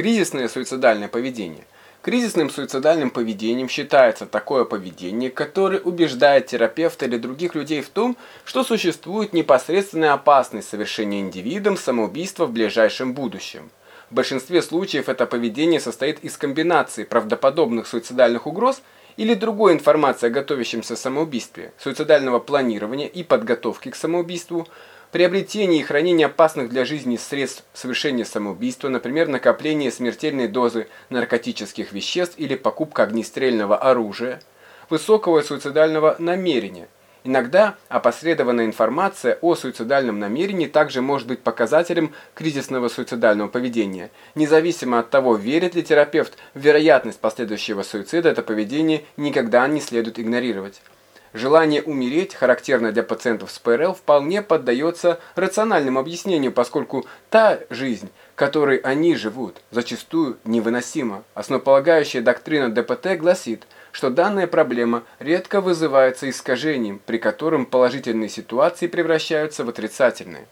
Кризисное суицидальное поведение. Кризисным суицидальным поведением считается такое поведение, которое убеждает терапевта или других людей в том, что существует непосредственная опасность совершения индивидом самоубийства в ближайшем будущем. В большинстве случаев это поведение состоит из комбинации правдоподобных суицидальных угроз или другой информации о готовящемся самоубийстве, суицидального планирования и подготовки к самоубийству, приобретение и хранение опасных для жизни средств совершения самоубийства, например, накопление смертельной дозы наркотических веществ или покупка огнестрельного оружия, высокого суицидального намерения. Иногда опосредованная информация о суицидальном намерении также может быть показателем кризисного суицидального поведения. Независимо от того, верит ли терапевт в вероятность последующего суицида, это поведение никогда не следует игнорировать. Желание умереть, характерное для пациентов с ПРЛ, вполне поддается рациональному объяснению, поскольку та жизнь, которой они живут, зачастую невыносима. Основополагающая доктрина ДПТ гласит, что данная проблема редко вызывается искажением, при котором положительные ситуации превращаются в отрицательные.